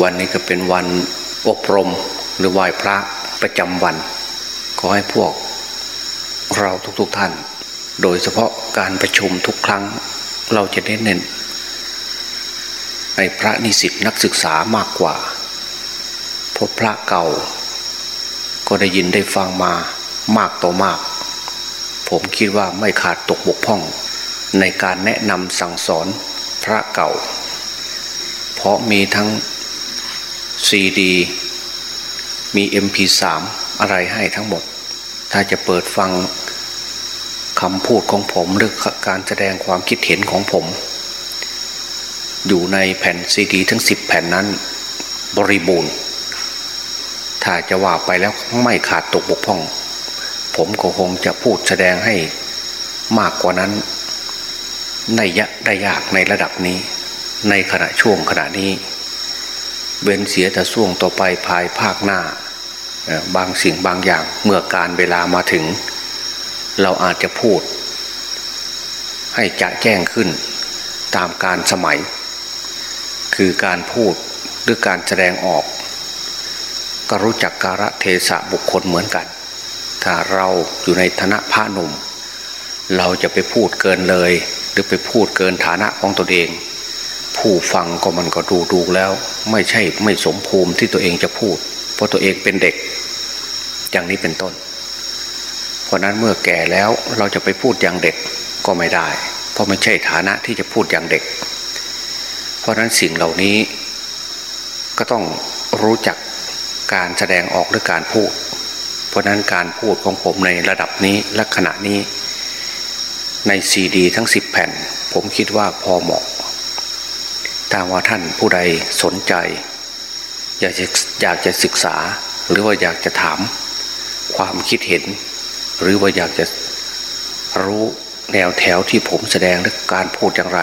วันนี้ก็เป็นวันอบรมหรือไหว้พระประจำวัน ขอให้พวกเราทุกๆทท่าน โดยเฉพาะการประชุมทุกครั้งเราจะเน้นเน้นในพระนิสิตนักศึกษามากกว่าเพบพระเก่า ก็ได้ยินได้ฟังมามากต่อมาก ผมคิดว่าไม่ขาดตกบกพร่อง ในการแนะนำสั่งสอนพระเก่า เพราะมีทั้ง ซีดี มี MP3 อะไรให้ทั้งหมด ถ้าจะเปิดฟังคำพูดของผมหรือการแสดงความคิดเห็นของผม อยู่ในแผ่นซีดี ทั้ง 10 แผ่นนั้น บริบูรณ์ ถ้าจะว่าไปแล้วไม่ขาดตกบกพร่อง ผมก็คงจะพูดแสดงให้มากกว่านั้นในยะได้ยากในระดับนี้ ในขณะช่วงขณะนี้ เว้นเสียแต่ช่วงต่อไปภายภาคหน้า บางสิ่งบางอย่างเมื่อการเวลามาถึง เราอาจจะพูด ให้จะแจ้งขึ้นตามการสมัย คือการพูดหรือการแสดงออก ก็รู้จักการะเทศะบุคคลเหมือนกัน ถ้าเราอยู่ในฐานะพระหนุ่ม เราจะไปพูดเกินเลย หรือไปพูดเกินฐานะของตนเอง ผู้ฟังก็มันก็ดูดูแล้ว ไม่ใช่ไม่สมภูมิที่ตัวเองจะพูด เพราะตัวเองเป็นเด็ก อย่างนี้เป็นต้น เพราะนั้นเมื่อแก่แล้วเราจะไปพูดอย่างเด็กก็ไม่ได้ เพราะไม่ใช่ฐานะที่จะพูดอย่างเด็ก เพราะนั้นสิ่งเหล่านี้ ก็ต้องรู้จักการแสดงออกหรือการพูด เพราะนั้นการพูดของผมในระดับนี้แลักษณะนี้ ในซีดี ทั้งสิบแผ่น ผมคิดว่าพอเหมาะ ถ้าว่าท่านผู้ใดสนใจ อยากจะอยากจะศึกษา หรือว่าอยากจะถามความคิดเห็น หรือว่าอยากจะรู้แนวแถวที่ผมแสดงหรือการพูดอย่างไร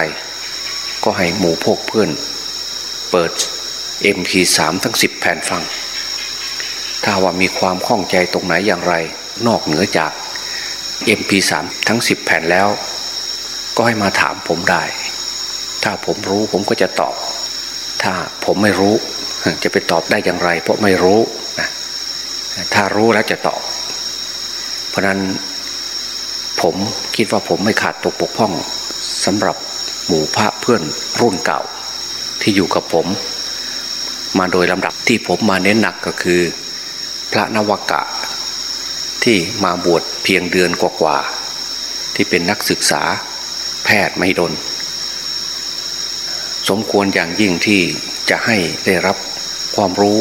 ก็ให้หมู่พวกเพื่อน เปิด MP3 ทั้ง 10 แผ่นฟัง ถ้าว่ามีความข้องใจตรงไหนอย่างไร นอกเหนือจาก MP3 ทั้ง 10 แผ่นแล้ว ก็ให้มาถามผมได้ ถ้าผมรู้ผมก็จะตอบ ถ้าผมไม่รู้ จะไปตอบได้อย่างไร เพราะไม่รู้นะถ้ารู้แล้วจะตอบ เพราะนั้นผมคิดว่าผมไม่ขาดตกปกพ่องสำหรับหมู่พระเพื่อนรุ่นเก่า ที่อยู่กับผม มาโดยลำดับที่ผมมาเน้นหนักก็คือ พระนวกะ ที่มาบวชเพียงเดือนกว่าๆที่เป็นนักศึกษาแพทย์ไม่ดน สมควรอย่างยิ่งที่จะให้ได้รับความรู้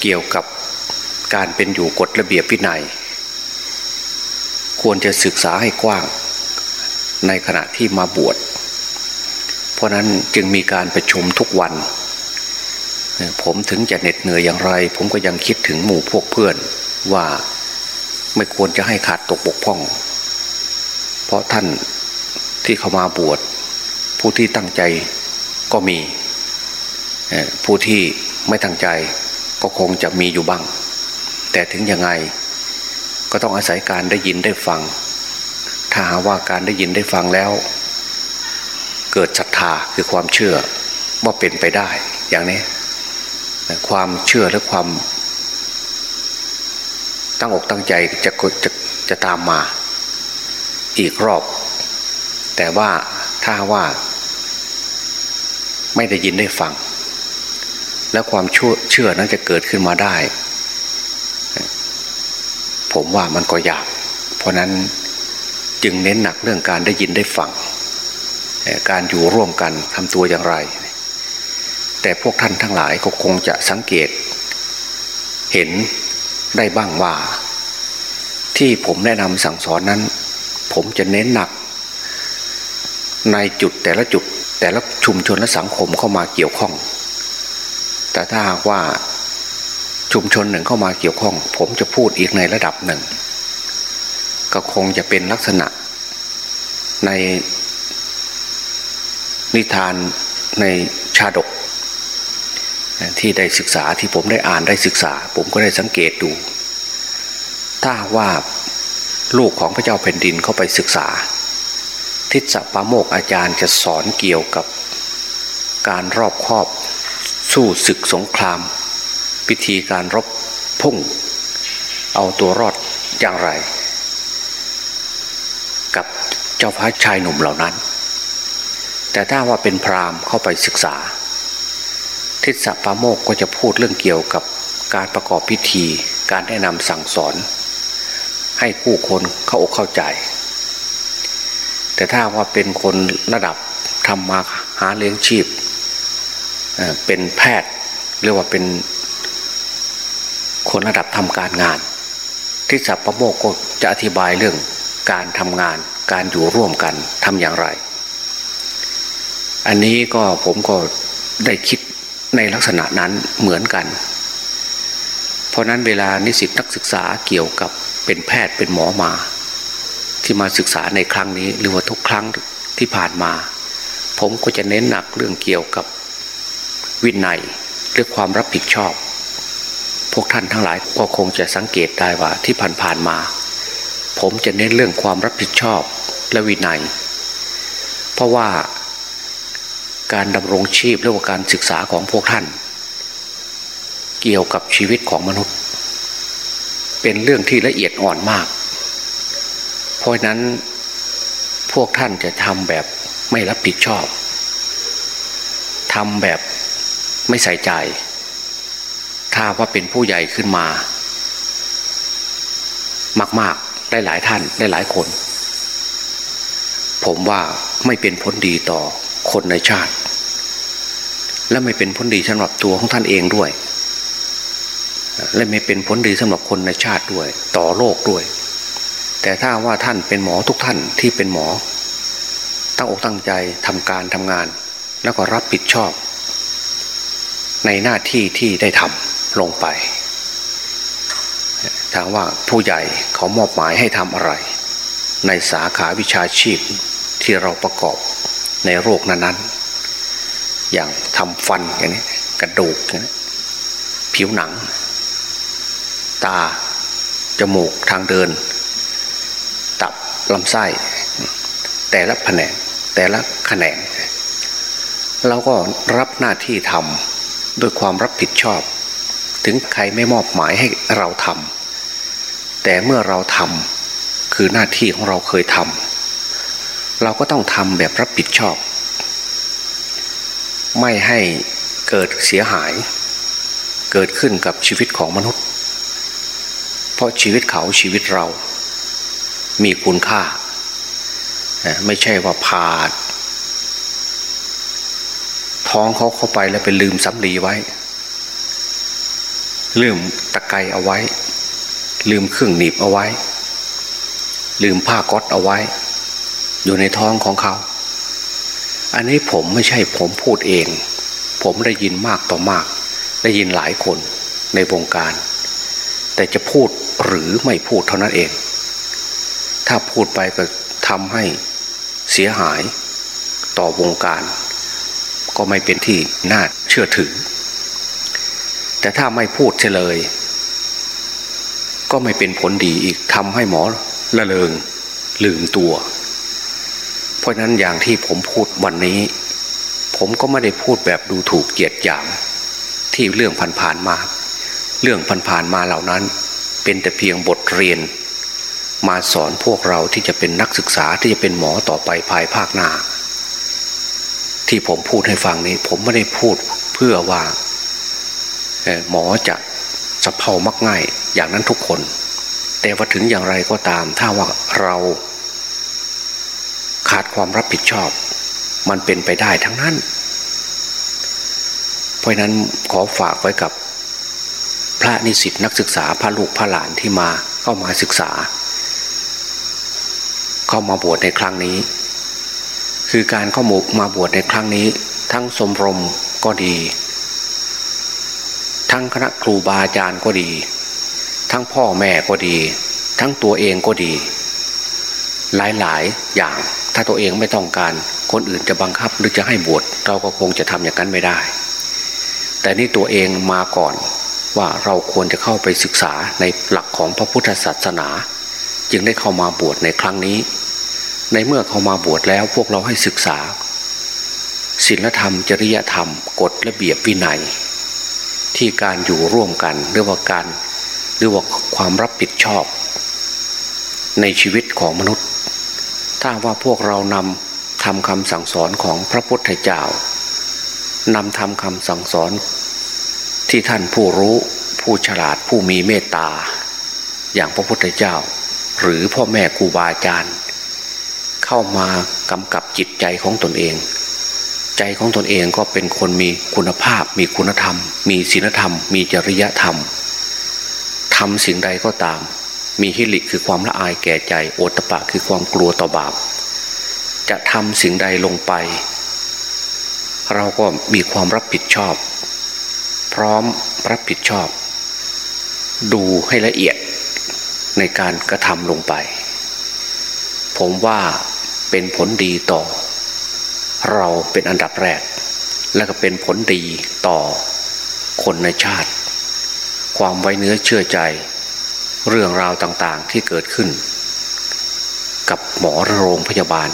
เกี่ยวกับการเป็นอยู่กฎระเบียบวินัย ควรจะศึกษาให้กว้างในขณะที่มาบวช เพราะนั้นจึงมีการประชุมทุกวัน ผมถึงจะเหน็ดเหนื่อยอย่างไร ผมก็ยังคิดถึงหมู่พวกเพื่อนว่าไม่ควรจะให้ขาดตกบกพร่อง เพราะท่านที่เข้ามาบวช ผู้ที่ตั้งใจก็มี ผู้ที่ไม่ตั้งใจก็คงจะมีอยู่บ้าง แต่ถึงยังไงก็ต้องอาศัยการได้ยินได้ฟัง ถ้าหาว่าการได้ยินได้ฟังแล้ว เกิดศรัทธาคือความเชื่อว่าเป็นไปได้อย่างนี้ความเชื่อและความ ตั้งอกตั้งใจจะจะจะตามมาอีกรอบ แต่ว่าถ้าว่า ไม่ได้ยินได้ฟัง แล้วความเชื่อนั้นจะเกิดขึ้นมาได้ ผมว่ามันก็ยาก เพราะนั้นจึงเน้นหนักเรื่องการได้ยินได้ฟัง การอยู่ร่วมกันทำตัวอย่างไร แต่พวกท่านทั้งหลายก็คงจะสังเกต เห็นได้บ้างว่า ที่ผมแนะนำสั่งสอนนั้น ผมจะเน้นหนัก ในจุดแต่ละจุด แต่ละชุมชนและสังคมเข้ามาเกี่ยวข้อง แต่ถ้าหากว่าชุมชนหนึ่งเข้ามาเกี่ยวข้อง ผมจะพูดอีกในระดับหนึ่ง ก็คงจะเป็นลักษณะ ในนิทานในชาดก ที่ได้ศึกษาที่ผมได้อ่านได้ศึกษา ผมก็ได้สังเกตดู ถ้าว่าลูกของพระเจ้าแผ่นดินเข้าไปศึกษา ทิศปาโมกอาจารย์จะสอนเกี่ยวกับการรอบครอบสู้ศึกสงคราม พิธีการรบพุ่ง เอาตัวรอดอย่างไร กับเจ้าพระชายหนุ่มเหล่านั้น แต่ถ้าว่าเป็นพรามเข้าไปศึกษา ทิศปาโมกก็จะพูดเรื่องเกี่ยวกับการประกอบพิธีการแนะนำสั่งสอน ให้ผู้คนเข้าอกเข้าใจ แต่ถ้าว่าเป็นคนระดับทำมาหาเลี้ยงชีพ เป็นแพทย์เรียกว่าเป็นคนระดับทำการงาน ที่สัพพโมกก็จะอธิบายเรื่องการทำงานการอยู่ร่วมกันทำอย่างไร อันนี้ก็ผมก็ได้คิดในลักษณะนั้นเหมือนกัน เพราะนั้นเวลานิสิตนักศึกษาเกี่ยวกับเป็นแพทย์เป็นหมอมา ที่มาศึกษาในครั้งนี้ หรือว่าทุกครั้งที่ผ่านมา ผมก็จะเน้นหนักเรื่องเกี่ยวกับวินัยหรือความรับผิดชอบ พวกท่านทั้งหลายก็คงจะสังเกตได้ว่าที่ผ่านๆมา ผมจะเน้นเรื่องความรับผิดชอบและวินัย เพราะว่าการดำรงชีพหรือว่าการศึกษาของพวกท่าน เกี่ยวกับชีวิตของมนุษย์ เป็นเรื่องที่ละเอียดอ่อนมาก ราะนั้นพวกท่านจะทำแบบไม่รับผิดชอบทำแบบไม่ใส่ใจ ถ้าว่าเป็นผู้ใหญ่ขึ้นมา มากๆได้หลายท่านได้หลายคน ผมว่าไม่เป็นผลดีต่อคนในชาติ และไม่เป็นผลดีสำหรับตัวของท่านเองด้วย และไม่เป็นผลดีสำหรับคนในชาติด้วย ต่อโลกด้วย แต่ถ้าว่าท่านเป็นหมอทุกท่านที่เป็นหมอ ตั้งอกตั้งใจทำการทำงาน แล้วก็รับผิดชอบ ในหน้าที่ที่ได้ทำลงไปถามว่าผู้ใหญ่เขามอบหมายให้ทำอะไร ในสาขาวิชาชีพที่เราประกอบในโรคนั้นๆ อย่างทำฟันอย่างนี้กระดูกอย่างนี้ผิวหนัง ตา จมูกทางเดิน ลำไส้ แต่ละแผนกแต่ละแขนง เราก็รับหน้าที่ทำด้วยความรับผิดชอบ ถึงใครไม่มอบหมายให้เราทำแต่เมื่อเราทำคือหน้าที่ของเราเคยทำเราก็ต้องทำแบบรับผิดชอบ ไม่ให้เกิดเสียหาย เกิดขึ้นกับชีวิตของมนุษย์ เพราะชีวิตเขาชีวิตเรา มีคุณค่า ไม่ใช่ว่าพาท้องเขาเข้าไปแล้วไปลืมสำลีไว้ ลืมตะไคร้เอาไว้ ลืมเครื่องหนีบเอาไว้ ลืมผ้าก๊อตเอาไว้ อยู่ในท้องของเขา อันนี้ผมไม่ใช่ผมพูดเอง ผมได้ยินมากต่อมาก ได้ยินหลายคนในวงการ แต่จะพูดหรือไม่พูดเท่านั้นเอง ถ้าพูดไปก็ทำให้เสียหายต่อวงการ ก็ไม่เป็นที่น่าเชื่อถือ แต่ถ้าไม่พูดเฉลย ก็ไม่เป็นผลดีอีกทำให้หมอละเลงลืมตัว เพราะนั้นอย่างที่ผมพูดวันนี้ ผมก็ไม่ได้พูดแบบดูถูกเกียดหยามที่เรื่องผ่านๆมา เรื่องผ่านๆมาเหล่านั้น เป็นแต่เพียงบทเรียน มาสอนพวกเราที่จะเป็นนักศึกษาที่จะเป็นหมอต่อไปภายภาคหน้า ที่ผมพูดให้ฟังนี้ ผมไม่ได้พูดเพื่อว่าหมอจะสะเพามักง่ายอย่างนั้นทุกคน แต่ว่าถึงอย่างไรก็ตาม ถ้าว่าเราขาดความรับผิดชอบ มันเป็นไปได้ทั้งนั้น เพราะนั้นขอฝากไว้กับพระนิสิตนักศึกษาพระลูกพระหลานที่มาเข้ามาศึกษา เข้ามาบวชในครั้งนี้ คือการเข้ามุกมาบวชในครั้งนี้ ทั้งสมรมก็ดี ทั้งคณะครูบาอาจารย์ก็ดี ทั้งพ่อแม่ก็ดี ทั้งตัวเองก็ดี หลายๆอย่าง ถ้าตัวเองไม่ต้องการคนอื่นจะบังคับหรือจะให้บวชเราก็คงจะทำอย่างนั้นไม่ได้ แต่นี่ตัวเองมาก่อนว่าเราควรจะเข้าไปศึกษาในหลักของพระพุทธศาสนา จึงได้เข้ามาบวชในครั้งนี้ ในเมื่อเข้ามาบวชแล้วพวกเราให้ศึกษาศีลธรรม จริยธรรมกฎระเบียบวินัย ที่การอยู่ร่วมกันหรือว่าการหรือว่าความรับผิดชอบ ในชีวิตของมนุษย์ ถ้าว่าพวกเรานำทำคำสั่งสอนของพระพุทธเจ้านำทำคำสั่งสอน ที่ท่านผู้รู้ผู้ฉลาดผู้มีเมตตา อย่างพระพุทธเจ้า หรือพ่อแม่ครูบาอาจารย์ เข้ามากำกับจิตใจของตนเอง ใจของตนเองก็เป็นคนมีคุณภาพ มีคุณธรรม มีศีลธรรม มีจริยธรรมทำสิ่งใดก็ตาม มีฮิริคือความละอายแก่ใจโอตปะคือความกลัวต่อบาป จะทำสิ่งใดลงไป เราก็มีความรับผิดชอบ พร้อมรับผิดชอบ ดูให้ละเอียด ในการกระทำลงไป ผมว่าเป็นผลดีต่อ เราเป็นอันดับแรก และก็เป็นผลดีต่อคนในชาติ ความไว้เนื้อเชื่อใจ เรื่องราวต่างๆที่เกิดขึ้น กับหมอโรงพยาบาล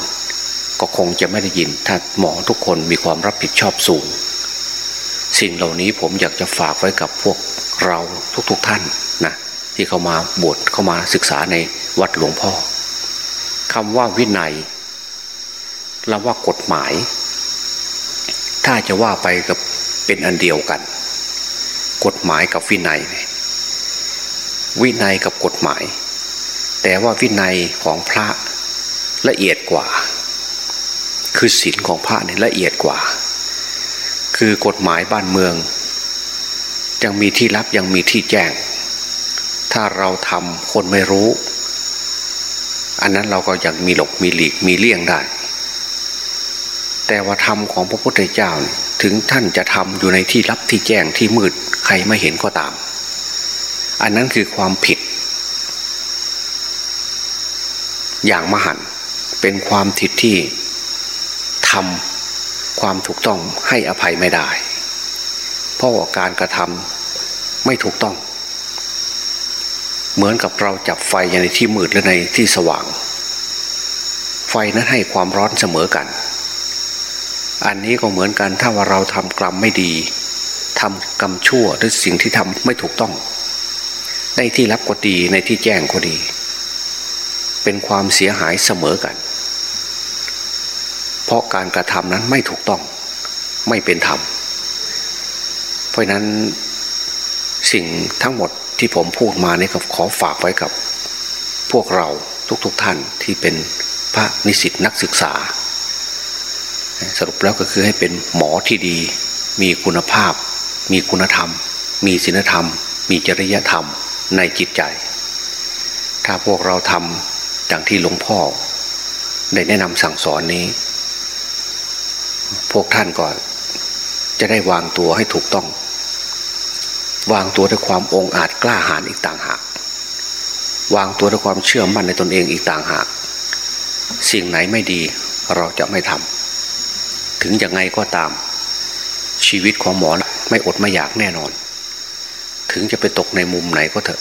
ก็คงจะไม่ได้ยิน ถ้าหมอทุกคนมีความรับผิดชอบสูง สิ่งเหล่านี้ผมอยากจะฝากไว้กับพวกเราทุกๆทท่าน ที่เข้ามาบวชเข้ามาศึกษาในวัดหลวงพ่อคำว่าวินัยเราว่ากฎหมาย ถ้าจะว่าไปกับเป็นอันเดียวกัน กฎหมายกับวินัย วินัยกับกฎหมาย แต่ว่าวินัยของพระละเอียดกว่า คือศีลของพระเนี่ยละเอียดกว่า คือกฎหมายบ้านเมือง ยังมีที่ลับยังมีที่แจ้ง ถ้าเราทำคนไม่รู้ อันนั้นเราก็ยังมีหลบมีหลีกมีเลี่ยงได้ แต่ว่าธรรมของพระพุทธเจ้าถึงท่านจะทำอยู่ในที่ลับที่แจ้งที่มืดใครไม่เห็นก็ตาม อันนั้นคือความผิด อย่างมหันเป็นความผิดที่ทำความถูกต้องให้อภัยไม่ได้ เพราะาการกระทำไม่ถูกต้อง เหมือนกับเราจับไฟในที่มืดและในที่สว่าง ไฟนั้นให้ความร้อนเสมอกัน อันนี้ก็เหมือนกันถ้าว่าเราทำกรรมไม่ดีทำกรรมชั่วหรือสิ่งที่ทำไม่ถูกต้อง ในที่รับก็ดีในที่แจ้งก็ดี เป็นความเสียหายเสมอกัน เพราะการกระทำนั้นไม่ถูกต้อง ไม่เป็นธรรม เพราะนั้นสิ่งทั้งหมด ที่ผมพูดมานี่ก็ขอฝากไว้กับ พวกเราทุกๆทท่านที่เป็นพระนิสิตนักศึกษา สรุปแล้วก็คือให้เป็นหมอที่ดี มีคุณภาพ มีคุณธรรม มีศีลธรรม มีจริยธรรมในจิตใจ ถ้าพวกเราทำอย่างที่หลวงพ่อ ได้แนะนำสั่งสอนนี้ พวกท่านก็จะได้วางตัวให้ถูกต้อง วางตัวด้วยความองอาจกล้าหาญอีกต่างหาก วางตัวด้วยความเชื่อมั่นในตนเองอีกต่างหาก สิ่งไหนไม่ดีเราจะไม่ทำถึงยังไงก็ตาม ชีวิตของหมอไม่อดไม่อยากแน่นอน ถึงจะไปตกในมุมไหนก็เถอะ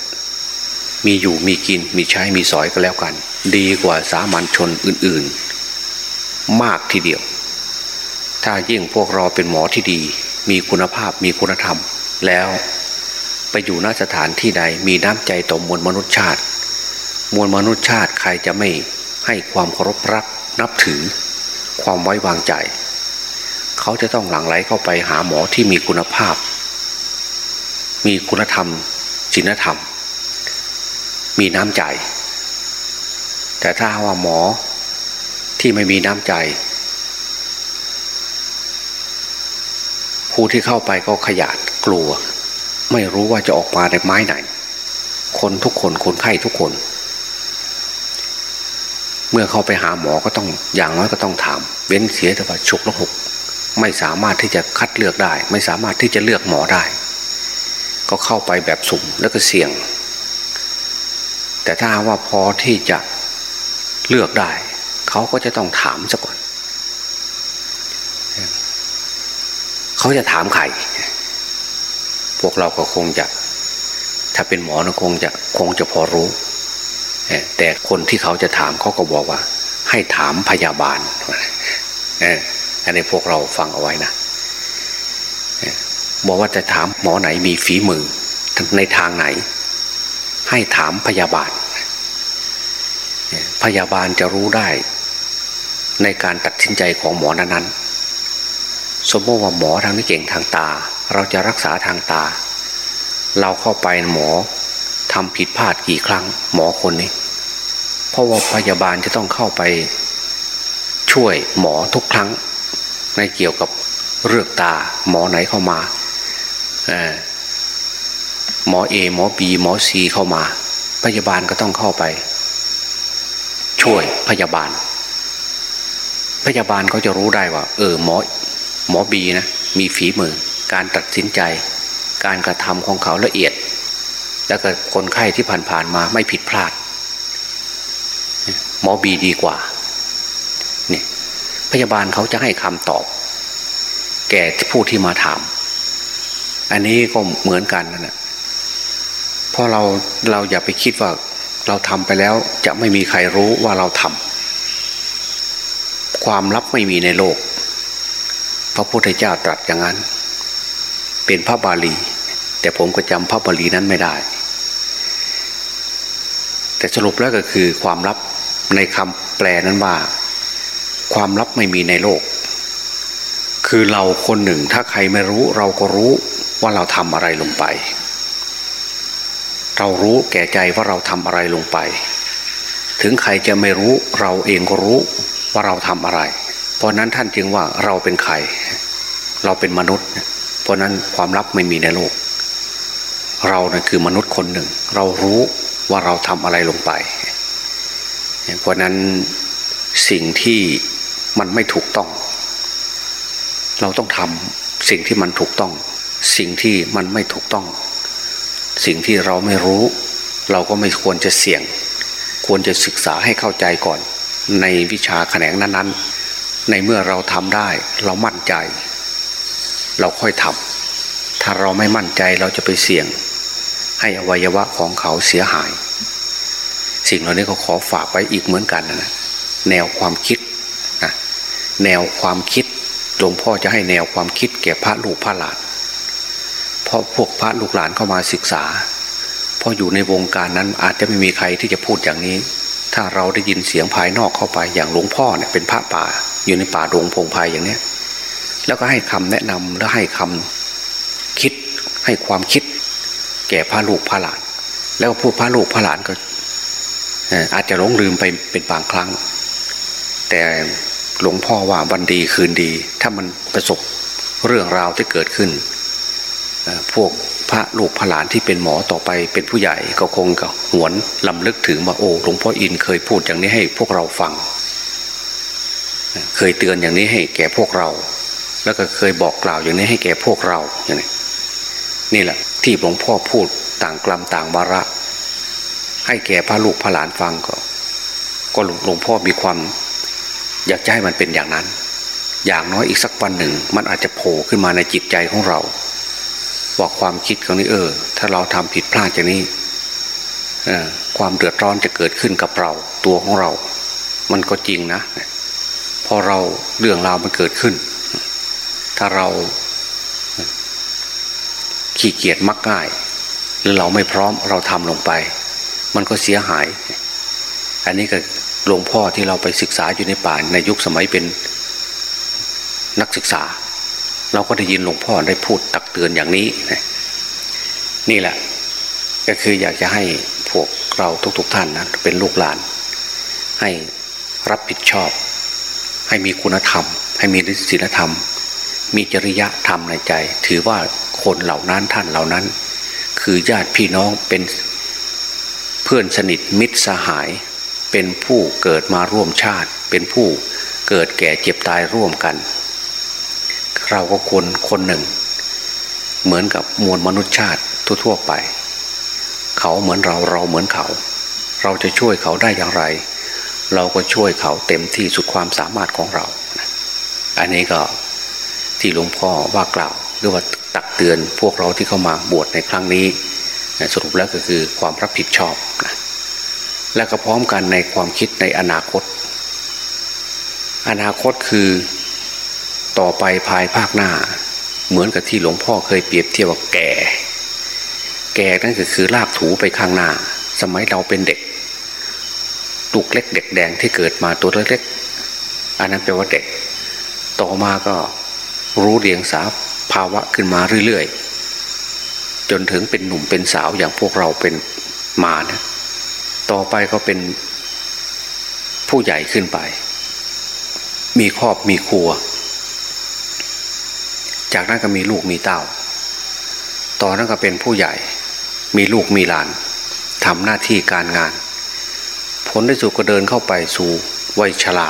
มีอยู่มีกินมีใช้มีสอยก็แล้วกัน ดีกว่าสามัญชนอื่นๆ มากทีเดียว ถ้ายิ่งพวกเราเป็นหมอที่ดี มีคุณภาพมีคุณธรรมแล้ว ไปอยู่นสถานที่ใดมีน้ำใจต่อมวลมนุษยชาติ มวลมนุษยชาติใครจะไม่ให้ความเคารพรักนับถือ ความไว้วางใจ เขาจะต้องหลั่งไหลเข้าไปหาหมอที่มีคุณภาพ มีคุณธรรมศีลธรรม มีน้ำใจ แต่ถ้าว่าหมอที่ไม่มีน้ำใจ ผู้ที่เข้าไปก็ขยาดกลัว ไม่รู้ว่าจะออกมาในไม้ไหน คนทุกคนคนไข้ทุกคน เมื่อเข้าไปหาหมอก็ต้องอย่างน้อยก็ต้องถามเว้นเสียแต่ว่าฉุกละหกไม่สามารถที่จะคัดเลือกได้ ไม่สามารถที่จะเลือกหมอได้ ก็เข้าไปแบบสุ่มแล้วก็เสี่ยง แต่ถ้าว่าพอที่จะเลือกได้ เขาก็จะต้องถามซะก่อน เขาจะถามใคร พวกเราก็คงจะ ถ้าเป็นหมอนะคงจะคงจะพอรู้ แต่คนที่เขาจะถามเขาก็บอกว่า ให้ถามพยาบาลอันนี้พวกเราฟังเอาไว้นะบอกว่าจะถามหมอไหนมีฝีมือในทางไหน ให้ถามพยาบาล พยาบาลจะรู้ได้ ในการตัดสินใจของหมอนั้นๆสมมติว่าหมอทางนี้เก่งทางตา เราจะรักษาทางตา เราเข้าไปหมอทำผิดพลาดกี่ครั้ง หมอคนนี้ เพราะว่าพยาบาลจะต้องเข้าไป ช่วยหมอทุกครั้ง ในเกี่ยวกับเรื่องตา หมอไหนเข้ามาหมอเอหมอบีหมอซีเข้ามา พยาบาลก็ต้องเข้าไป ช่วยพยาบาล พยาบาลก็จะรู้ได้ว่า เออหมอหมอบีนะมีฝีมือ การตัดสินใจ การกระทำของเขาละเอียด แล้วก็คนไข้ที่ผ่านๆมาไม่ผิดพลาด หมอบีดีกว่านี่พยาบาลเขาจะให้คำตอบ แก่ผู้ที่มาถาม อันนี้ก็เหมือนกันนั่นแหละเพราะเราเราอย่าไปคิดว่าเราทำไปแล้วจะไม่มีใครรู้ว่าเราทำความลับไม่มีในโลก พระพุทธเจ้าตรัสอย่างนั้น เป็นพระบาลี แต่ผมก็จำพระบาลีนั้นไม่ได้ แต่สรุปแล้วก็คือความลับในคำแปลนั้นว่า ความลับไม่มีในโลก คือเราคนหนึ่งถ้าใครไม่รู้เราก็รู้ว่าเราทำอะไรลงไป เรารู้แก่ใจว่าเราทำอะไรลงไป ถึงใครจะไม่รู้เราเองก็รู้ว่าเราทำอะไร เพราะนั้นท่านจึงว่าเราเป็นใคร เราเป็นมนุษย์ เพราะนั้นความลับไม่มีในโลก เรานะ่ยคือมนุษย์คนหนึ่ง เรารู้ว่าเราทำอะไรลงไป เพราะนั้นสิ่งที่มันไม่ถูกต้อง เราต้องทำสิ่งที่มันถูกต้อง สิ่งที่มันไม่ถูกต้อง สิ่งที่เราไม่รู้ เราก็ไม่ควรจะเสี่ยง ควรจะศึกษาให้เข้าใจก่อน ในวิชาแขนงนั้น ๆ ในเมื่อเราทำได้ เรามั่นใจ เราค่อยทำถ้าเราไม่มั่นใจเราจะไปเสี่ยง ให้อวัยวะของเขาเสียหาย สิ่งเหล่านี้ก็ขอฝากไว้อีกเหมือนกันนะแนวความคิดนะแนวความคิดหลวงพ่อจะให้แนวความคิดแก่พระลูกพระหลานเพราะพวกพระลูกหลานเข้ามาศึกษาเพราะอยู่ในวงการนั้นอาจจะไม่มีใครที่จะพูดอย่างนี้ ถ้าเราได้ยินเสียงภายนอกเข้าไปอย่างหลวงพ่อเนี่ยเป็นพระป่าอยู่ในป่าดงพงไพ่อย่างเนี้ย แล้วก็ให้คำแนะนำแล้วให้คำคิดให้ความคิด แก่พระลูกพระหลาน แล้วพวกพระลูกพระหลานก็อาจจะหลงลืมไปเป็นบางครั้ง แต่หลวงพ่อว่าวันดีคืนดี ถ้ามันประสบเรื่องราวที่เกิดขึ้น พวกพระลูกพระหลานที่เป็นหมอต่อไปเป็นผู้ใหญ่ก็คงกับหวนลำลึกถึงว่าโอ้หลวงพ่ออินเคยพูดอย่างนี้ให้พวกเราฟัง เคยเตือนอย่างนี้ให้แก่พวกเรา แล้วก็เคยบอกกล่าวอย่างนี้ให้แก่พวกเราอย่างนี้นี่แหละที่หลวงพ่อพูดต่างกลัมต่างวาระ ให้แก่พระลูกพระหลานฟังก็ ก็หลวงพ่อมีความ อยากจะให้มันเป็นอย่างนั้น อย่างน้อยอีกสักวันหนึ่ง มันอาจจะโผล่ขึ้นมาในจิตใจของเราว่าความคิดของนี้เออ ถ้าเราทำผิดพลาดอย่างนี้ความเดือดร้อนจะเกิดขึ้นกับเรา ตัวของเรา มันก็จริงนะพอเราเรื่องราวมันเกิดขึ้น ถ้าเราขี้เกียจมักง่าย หรือเราไม่พร้อมเราทำลงไป มันก็เสียหาย อันนี้ก็หลวงพ่อที่เราไปศึกษาอยู่ในป่าในยุคสมัยเป็นนักศึกษา เราก็ได้ยินหลวงพ่อได้พูดตักเตือนอย่างนี้ นี่แหละ ก็คืออยากจะให้พวกเราทุก ๆ ท่านนะเป็นลูกหลาน ให้รับผิดชอบ ให้มีคุณธรรม ให้มีศีลธรรม มีจริยธรรมในใจ ถือว่าคนเหล่านั้นท่านเหล่านั้น คือญาติพี่น้องเป็นเพื่อนสนิทมิตรสหาย เป็นผู้เกิดมาร่วมชาติ เป็นผู้เกิดแก่เจ็บตายร่วมกันเราก็คนคนหนึ่ง เหมือนกับมวลมนุษยชาติทั่วๆไป เขาเหมือนเราเราเหมือนเขา เราจะช่วยเขาได้อย่างไร เราก็ช่วยเขาเต็มที่สุดความสามารถของเรา อันนี้ก็ ที่หลวงพ่อว่ากล่าว หรือว่าตักเตือนพวกเราที่เข้ามาบวชในครั้งนี้ สรุปแล้วก็คือความรับผิดชอบนะและก็พร้อมกันในความคิดในอนาคต อนาคตคือต่อไปภายภาคหน้า เหมือนกับที่หลวงพ่อเคยเปรียบเทียบว่าแก่ แก่นั่นก็คือลากถูไปข้างหน้า สมัยเราเป็นเด็กลูกเล็กเด็กแดงที่เกิดมาตัวเล็กๆอันนั้นแปลว่าเด็ก ต่อมาก็ รู้เรียงสาภาวะขึ้นมาเรื่อยๆ จนถึงเป็นหนุ่มเป็นสาวอย่างพวกเราเป็นมานะต่อไปก็เป็นผู้ใหญ่ขึ้นไป มีครอบมีครัว จากนั้นก็มีลูกมีเต้า ต่อนั้นก็เป็นผู้ใหญ่ มีลูกมีหลานทำหน้าที่การงาน ผลที่สุดก็เดินเข้าไปสู่วัยชรา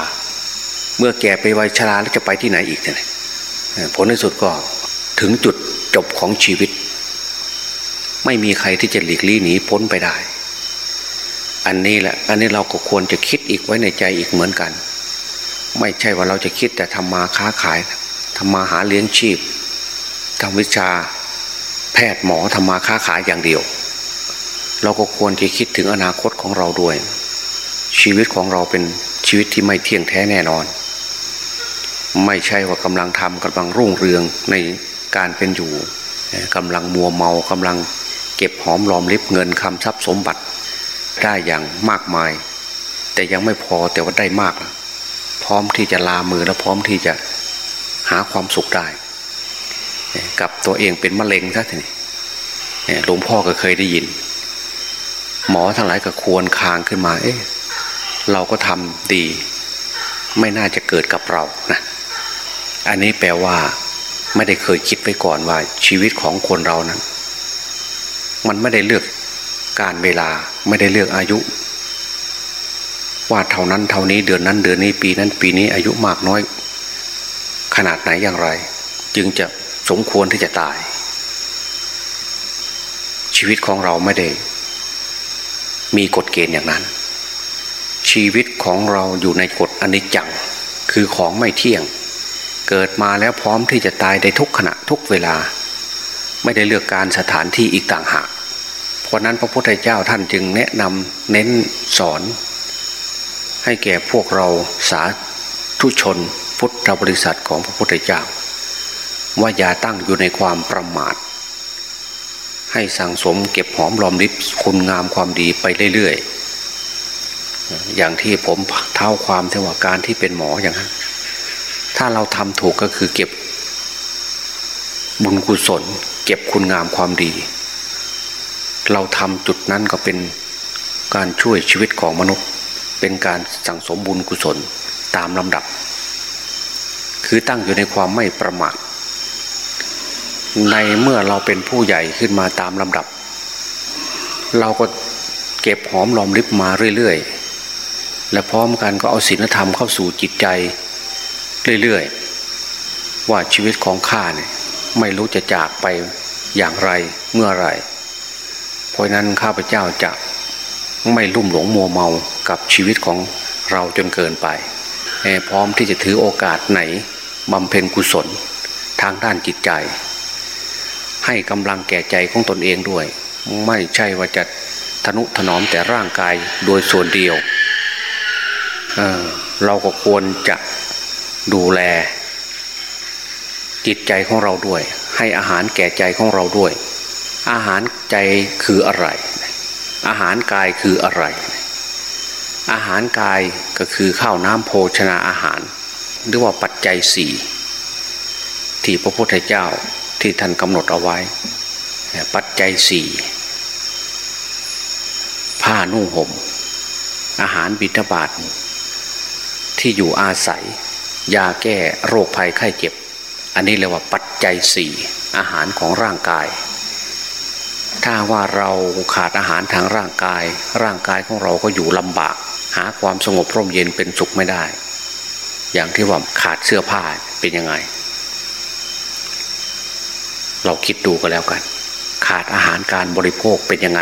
เมื่อแก่ไปวัยชราแล้วจะไปที่ไหนอีกเนี่ย ผลที่สุดก็ถึงจุดจบของชีวิต ไม่มีใครที่จะหลีกลี่หนีพ้นไปได้ อันนี้แหละอันนี้เราก็ควรจะคิดอีกไว้ในใจอีกเหมือนกัน ไม่ใช่ว่าเราจะคิดแต่ทำมาค้าขายทำมาหาเลี้ยงชีพทำวิชาแพทย์หมอทำมาค้าขายอย่างเดียว เราก็ควรจะคิดถึงอนาคตของเราด้วย ชีวิตของเราเป็นชีวิตที่ไม่เที่ยงแท้แน่นอน ไม่ใช่ว่ากำลังทำกำลังรุ่งเรืองในการเป็นอยู่กำลังมัวเมากำลังเก็บหอมรอมริบเงินคำทรัพย์สมบัติ ได้อย่างมากมาย แต่ยังไม่พอแต่ว่าได้มาก พร้อมที่จะลามือและพร้อมที่จะหาความสุขได้ กับตัวเองเป็นมะเร็งซะทีนี้หลวงพ่อก็เคยได้ยิน หมอทั้งหลายก็ควรคางขึ้นมา เอ๊ะเราก็ทำดี ไม่น่าจะเกิดกับเรานะ อันนี้แปลว่า ไม่ได้เคยคิดไว้ก่อนว่าชีวิตของคนเรานั้น มันไม่ได้เลือกการเวลาไม่ได้เลือกอายุ ว่าเท่านั้นเท่านี้เดือนนั้นเดือนนี้ปีนั้นปีนี้อายุมากน้อย ขนาดไหนอย่างไร จึงจะสมควรที่จะตาย ชีวิตของเราไม่ได้ มีกฎเกณฑ์อย่างนั้น ชีวิตของเราอยู่ในกฎอนิจจังคือของไม่เที่ยง เกิดมาแล้วพร้อมที่จะตายได้ทุกขณะทุกเวลา ไม่ได้เลือกการสถานที่อีกต่างหากเพราะนั้นพระพุทธเจ้าท่านจึงแนะนำเน้นสอน ให้แก่พวกเราสาธุชนพุทธบริษัทของพระพุทธเจ้า ว่าอย่าตั้งอยู่ในความประมาท ให้สั่งสมเก็บหอมรอมริบคุณงามความดีไปเรื่อยๆอย่างที่ผมเท่าความเทว่าการที่เป็นหมออย่างนั้น ถ้าเราทำถูกก็คือเก็บบุญกุศล เก็บคุณงามความดี เราทำจุดนั้นก็เป็นการช่วยชีวิตของมนุษย์ เป็นการสั่งสมบุญกุศลตามลำดับ คือตั้งอยู่ในความไม่ประมาทในเมื่อเราเป็นผู้ใหญ่ขึ้นมาตามลำดับ เราก็เก็บหอมรอมริบมาเรื่อยๆ และพร้อมกันก็เอาศีลธรรมเข้าสู่จิตใจ เรื่อยๆ ว่าชีวิตของข้าเนี่ยไม่รู้จะจากไปอย่างไรเมื่อไรเพราะนั้นข้าพเจ้าจะไม่ลุ่มหลงมัวเมากับชีวิตของเราจนเกินไปพร้อมที่จะถือโอกาสไหนบำเพ็ญกุศลทางด้านจิตใจ ให้กำลังแก่ใจของตนเองด้วย ไม่ใช่ว่าจะทนุถนอมแต่ร่างกายโดยส่วนเดียวเเราก็ควรจะ ดูแล จิตใจของเราด้วย ให้อาหารแก่ใจของเราด้วย อาหารใจคืออะไร อาหารกายคืออะไร อาหารกายก็คือข้าวน้ำโภชนาอาหาร หรือว่าปัจจัยสี่ที่พระพุทธเจ้าที่ท่านกำหนดเอาไว้ ปัจจัยสี่ผ้านุ่งห่มอาหารบิณฑบาตที่อยู่อาศัย ยาแก้โรคภัยไข้เจ็บ อันนี้เรียกว่าปัจจัยสี่อาหารของร่างกาย ถ้าว่าเราขาดอาหารทางร่างกาย ร่างกายของเราก็อยู่ลำบาก หาความสงบร่มเย็นเป็นสุขไม่ได้ อย่างที่ว่าขาดเสื้อผ้าเป็นยังไง เราคิดดูก็แล้วกัน ขาดอาหารการบริโภคเป็นยังไง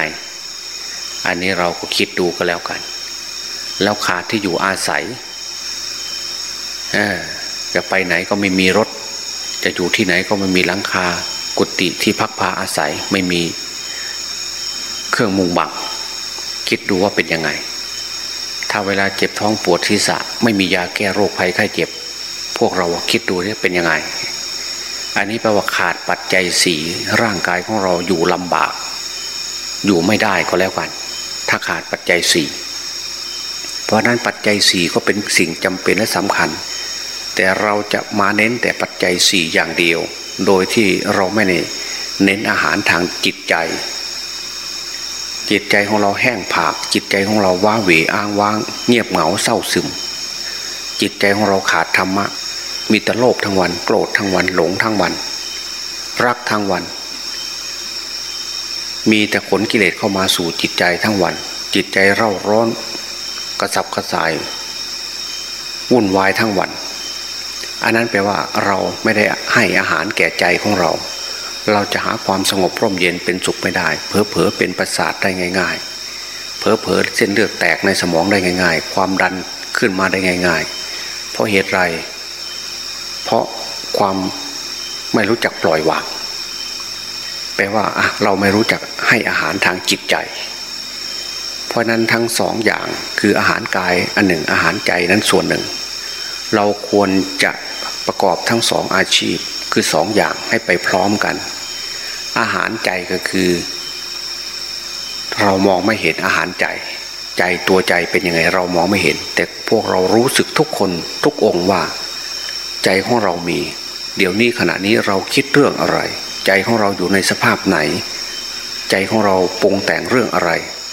อันนี้เราก็คิดดูก็แล้วกัน แล้วขาดที่อยู่อาศัย จะไปไหนก็ไม่มีรถ จะอยู่ที่ไหนก็ไม่มีหลังคา กุฏิที่พักพาอาศัยไม่มีเครื่องมุงบังคิดดูว่าเป็นยังไง ถ้าเวลาเจ็บท้องปวดศีรษะ ไม่มียาแก้โรคภัยไข้เจ็บผวกเราคิดดูเนี่เป็นยังไง อันนี้แปลว่าขาดปัจจัยสีร่างกายของเราอยู่ลำบาก อยู่ไม่ได้ก็แล้วกัน ถ้าขาดปัจจัยสี่ ราะนั้นปัจจัยสี่ก็เป็นสิ่งจำเป็นและสำคัญ แต่เราจะมาเน้นแต่ปัจจัยสี่อย่างเดียว โดยที่เราไม่เเน้นอาหารทางจิตใจ จิตใจของเราแห้งผาก จิตใจของเราว้าเหวอ้างว้าง เงียบเหงาเศร้าซึม จิตใจของเราขาดธรรมะ มีแต่โลภทั้งวันโกรธทั้งวันหลงทั้งวัน รักทั้งวัน มีแต่ขนกิเลสเข้ามาสู่จิตใจทั้งวัน จิตใจเร่าร้อน กระสับกระส่ายวุ่นวายทั้งวัน อันนั้นแปลว่าเราไม่ได้ให้อาหารแก่ใจของเรา เราจะหาความสงบร่มเย็นเป็นสุขไม่ได้ เพอเพอเป็นประสาทได้ง่าย ๆ เพอเพอเส้นเลือดแตกในสมองได้ง่าย ๆ ความดันขึ้นมาได้ง่าย ๆ เพราะเหตุไร เพราะความไม่รู้จักปล่อยวาง แปลว่าเราไม่รู้จักให้อาหารทางจิตใจ เพราะนั้นทั้งสองอย่างคืออาหารกายอันหนึ่งอาหารใจนั้นส่วนหนึ่ง เราควรจะประกอบทั้งสองอาชีพคือสองอย่างให้ไปพร้อมกัน อาหารใจก็คือ เรามองไม่เห็นอาหารใจ ใจตัวใจเป็นยังไงเรามองไม่เห็น แต่พวกเรารู้สึกทุกคนทุกองว่า ใจของเรามี เดี๋ยวนี้ขณะนี้เราคิดเรื่องอะไร ใจของเราอยู่ในสภาพไหน ใจของเราปรุงแต่งเรื่องอะไร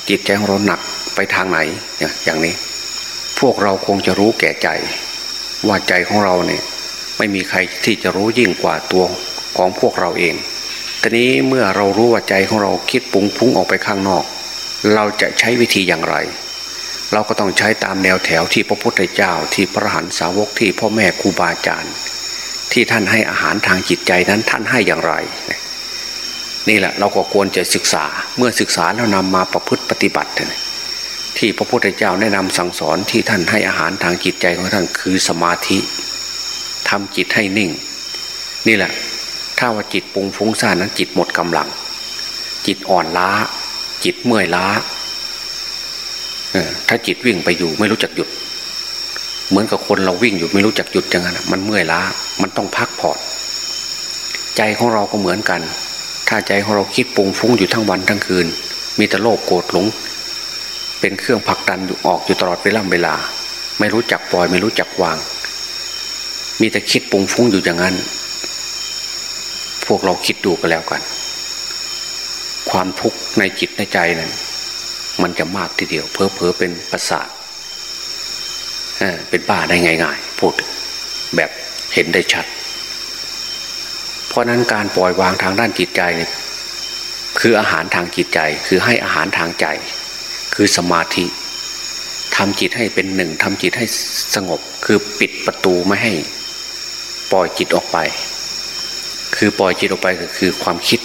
จิตใจของเราหนักไปทางไหนอย่างนี้ พวกเราคงจะรู้แก่ใจ ว่าใจของเราเนี่ยไม่มีใครที่จะรู้ยิ่งกว่าตัวของพวกเราเองทีนี้เมื่อเรารู้ว่าใจของเราคิดปุงพุ่งออกไปข้างนอก เราจะใช้วิธีอย่างไร เราก็ต้องใช้ตามแนวแถวที่พระพุทธเจ้าที่พระหันสาวกที่พ่อแม่ครูบาอาจารย์ ที่ท่านให้อาหารทางจิตใจนั้นท่านให้อย่างไร นี่แหละเราก็ควรจะศึกษาเมื่อศึกษาแล้วนำมาประพฤติปฏิบัติ ที่พระพุทธเจ้าแนะนำสั่งสอนที่ท่านให้อาหารทางจิตใจของท่านคือสมาธิทำจิตให้นิ่ง นี่แหละ ถ้าว่าจิตปุงฟุ้งซ่านนั้นจิตหมดกำลัง จิตอ่อนล้า จิตเมื่อยล้าถ้าจิตวิ่งไปอยู่ไม่รู้จักหยุด เหมือนกับคนเราวิ่งอยู่ไม่รู้จักหยุดอย่างนั้นมันเมื่อยล้ามันต้องพักผ่อนใจของเราก็เหมือนกัน ถ้าใจของเราคิดปุงฟุ้งอยู่ทั้งวันทั้งคืน มีแต่โลภโกรธหลง เป็นเครื่องผลักดันอยู่ออกอยู่ตลอดเวลาเวลา ไม่รู้จักปล่อยไม่รู้จักวาง มีแต่คิดปุงฟุ้งอยู่อย่างนั้น พวกเราคิดดูกันแล้วกัน ความทุกข์ในจิตในใจนั้นมันจะมากทีเดียว เพอเพอเป็นประสาทเป็นบ้าได้ง่าย ๆ พูดแบบเห็นได้ชัด เพราะนั้นการปล่อยวางทางด้านจิตใจเนี่ยคืออาหารทางจิตใจ คือให้อาหารทางใจ คือสมาธิทำจิตให้เป็นหนึ่งทำจิตให้สงบ คือปิดประตูไม่ให้ปล่อยจิตออกไป คือปล่อยจิตออกไปก็คือความคิด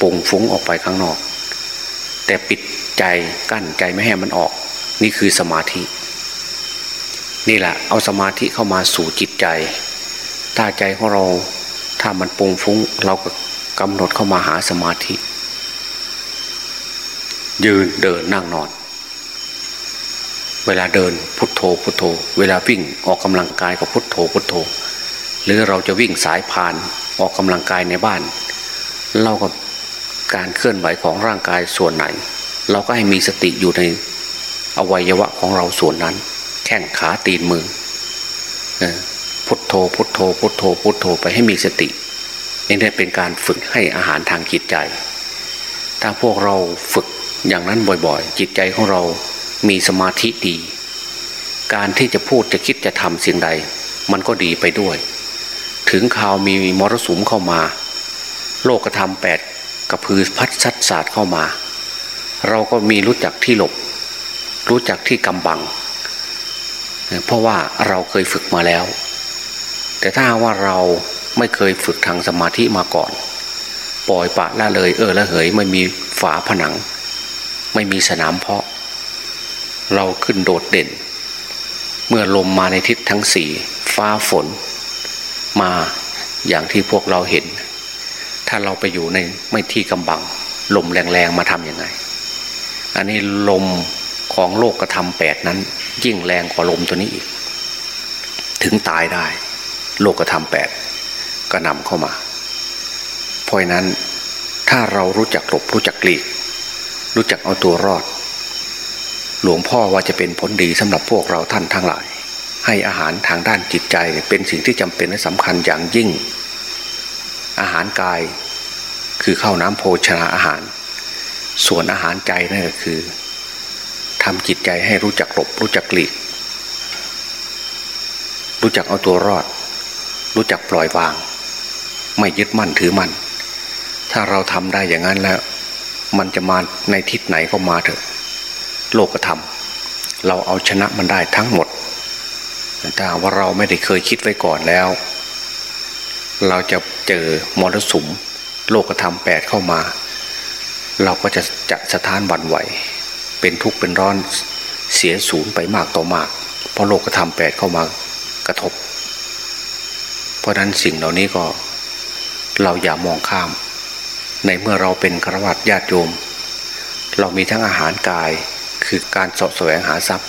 ปุ่งฟุ้งออกไปข้างนอก แต่ปิดใจกั้นใจไม่ให้มันออก นี่คือสมาธิ นี่แหละเอาสมาธิเข้ามาสู่จิตใจ ถ้าใจของเรา ถ้ามันปุงฟุ้ง เราก็กำหนดเข้ามาหาสมาธิ ยืนเดินนั่งนอน เวลาเดินพุทโธพุทโธ เวลาวิ่งออกกำลังกายก็พุทโธพุทโธ หรือเราจะวิ่งสายพานออกกำลังกายในบ้าน เราก็การเคลื่อนไหวของร่างกายส่วนไหน เราก็ให้มีสติอยู่ในอวัยวะของเราส่วนนั้น แข้งขาตีนมือ โธพุทโธพุทโธพุทโธไปให้มีสตินี่เป็นการฝึกให้อาหารทางจิตใจ ถ้าพวกเราฝึกอย่างนั้นบ่อยๆ จิตใจของเรามีสมาธิดี การที่จะพูดจะคิดจะทำสิ่งใด มันก็ดีไปด้วย ถึงข่าวมีมรสุมเข้ามา โลกธรรมแปดกระพือพัดซัดศาสาดเข้ามา เราก็มีรู้จักที่หลบ รู้จักที่กำบัง เพราะว่าเราเคยฝึกมาแล้ว แต่ถ้าว่าเราไม่เคยฝึกทางสมาธิมาก่อน ปล่อยปะละเลย เออละเหยไม่มีฝาผนัง ไม่มีสนามเพาะ เราขึ้นโดดเด่น เมื่อลมมาในทิศทั้งสี่ฟ้าฝน มาอย่างที่พวกเราเห็น ถ้าเราไปอยู่ในไม่ที่กำบัง ลมแรงๆมาทำยังไง อันนี้ลมของโลกกระทำแปดนั้น ยิ่งแรงกว่าลมตัวนี้อีก ถึงตายได้ โลกธรรมแปดก็นำเข้ามา เพราะนั้นถ้าเรารู้จักหลบรู้จักหลีก รู้จักเอาตัวรอด หลวงพ่อว่าจะเป็นผลดีสำหรับพวกเราท่านทั้งหลาย ให้อาหารทางด้านจิตใจเป็นสิ่งที่จำเป็นและสำคัญอย่างยิ่ง อาหารกายคือข้าวน้ำโภชนาอาหาร ส่วนอาหารใจนั่นก็คือทำจิตใจให้รู้จักหลบรู้จักหลีก รู้จักเอาตัวรอด รู้จักปล่อยวาง ไม่ยึดมั่นถือมั่น ถ้าเราทำได้อย่างนั้นแล้ว มันจะมาในทิศไหนก็มาเถอะ โลกธรรม เราเอาชนะมันได้ทั้งหมดแต่ว่าเราไม่ได้เคยคิดไว้ก่อนแล้ว เราจะเจอมรสุมโลกธรรมแปดเข้ามา เราก็จะจะสะท้านวันไหว เป็นทุกข์เป็นร้อนเสียศูนย์ไปมากต่อมาก เพราะโลกธรรมแปดเข้ามากระทบ เพราะนั้นสิ่งเหล่านี้ก็เราอย่ามองข้าม ในเมื่อเราเป็นครวัตญาติโยม เรามีทั้งอาหารกายคือการสะแสวงหาทรัพย์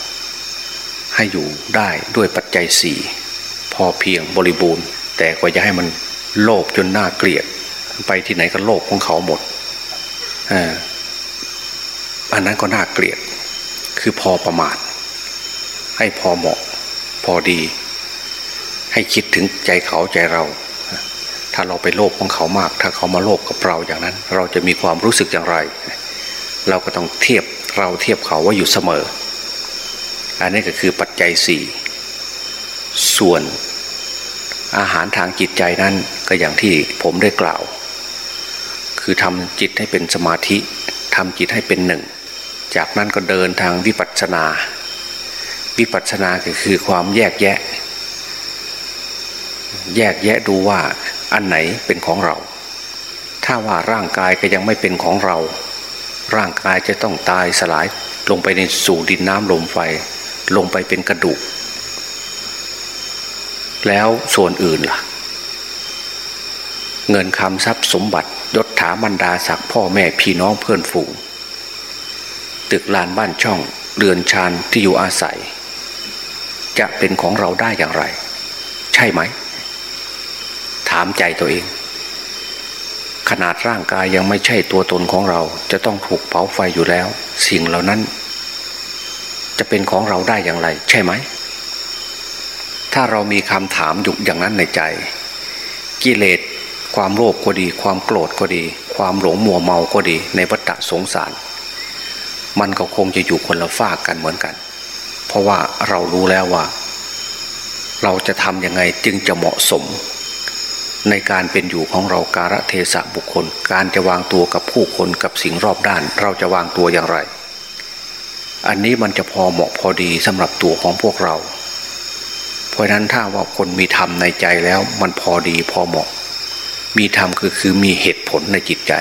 ให้อยู่ได้ด้วยปัจจัยสี่พอเพียงบริบูรณ์ แต่ก็จะให้มันโลภจนน่าเกลียด ไปที่ไหนก็โลภของเขาหมดอันนั้นก็น่าเกลียด คือพอประมาท ให้พอเหมาะ พอดี ให้คิดถึงใจเขาใจเรา ถ้าเราไปโลภของเขามาก ถ้าเขามาโลภกับเราอย่างนั้น เราจะมีความรู้สึกอย่างไร เราก็ต้องเทียบเราเทียบเขาว่าอยู่เสมอ อันนี้ก็คือปัจจัยสี่ส่วนอาหารทางจิตใจนั้นก็อย่างที่ผมได้กล่าว คือทำจิตให้เป็นสมาธิทำจิตให้เป็นหนึ่ง จากนั้นก็เดินทางวิปัสสนา วิปัสสนาก็คือความแยกแยะ แยกแยะดูว่าอันไหนเป็นของเรา ถ้าว่าร่างกายก็ยังไม่เป็นของเรา ร่างกายจะต้องตายสลายลงไปในสู่ดินน้ำลมไฟ ลงไปเป็นกระดูก แล้วส่วนอื่นล่ะ เงินคำทรัพย์สมบัติยศถาบรรดาศักดิ์พ่อแม่พี่น้องเพื่อนฝูง ตึกลานบ้านช่องเรือนชานที่อยู่อาศัย จะเป็นของเราได้อย่างไร ใช่ไหม ถามใจตัวเอง ขนาดร่างกายยังไม่ใช่ตัวตนของเรา จะต้องถูกเผาไฟอยู่แล้ว สิ่งเหล่านั้น จะเป็นของเราได้อย่างไร ใช่ไหม ถ้าเรามีคำถามอยู่อย่างนั้นในใจ กิเลสความโลภก็ดี ความโกรธก็ดี ความหลงมัวเมาก็ดี ในวัฏสงสาร มันก็คงจะอยู่คนละฝากกันเหมือนกัน เพราะว่าเรารู้แล้วว่า เราจะทำยังไงจึงจะเหมาะสม ในการเป็นอยู่ของเราการะเทศะบุคคล การจะวางตัวกับผู้คนกับสิ่งรอบด้าน เราจะวางตัวอย่างไร อันนี้มันจะพอเหมาะพอดีสำหรับตัวของพวกเรา เพราะนั้นถ้าว่าคนมีธรรมในใจแล้วมันพอดีพอเหมาะ มีธรรมคือคือมีเหตุผลในจิตใจ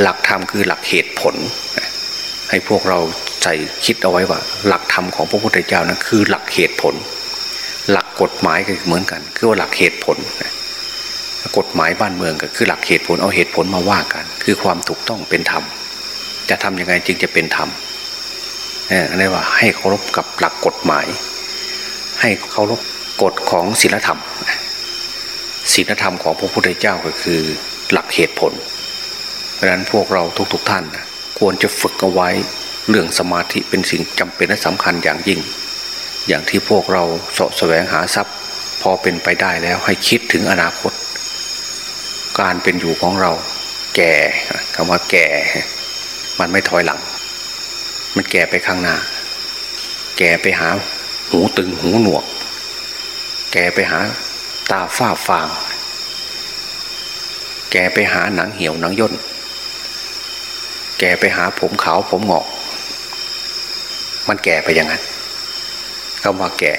หลักธรรมคือหลักเหตุผล ให้พวกเราใส่คิดเอาไว้ว่า หลักธรรมของพระพุทธเจ้านั้นคือหลักเหตุผล หลักกฎหมายก็เหมือนกัน คือว่าหลักเหตุผล กฎหมายบ้านเมืองก็คือหลักเหตุผลเอาเหตุผลมาว่ากัน คือความถูกต้องเป็นธรรมจะทํำยังไงจึงจะเป็นธรรมนนี้ว่าให้เคารพกับหลักกฎหมาย ให้เคารพกฎของศีลธรรมศีลธรรมของพระพุทธเจ้าก็คือหลักเหตุผล เพราะนั้นพวกเราทุกๆทท่าน ควรจะฝึกเอาไว้เรื่องสมาธิเป็นสิ่งจำเป็นและสำคัญอย่างยิ่ง อย่างที่พวกเราสะแสวงหาทรัพย์ พอเป็นไปได้แล้วให้คิดถึงอนาคต การเป็นอยู่ของเรา แก่คำว่าแก่ มันไม่ถอยหลัง มันแก่ไปข้างหน้า แก่ไปหาหูตึงหูหนวก แก่ไปหาตาฝ้าฟาง แก่ไปหาหนังเหี่ยวหนังย่น แก่ไปหาผมขาวผมหงอก มันแก่ไปอย่างนั้นคำว่าแก่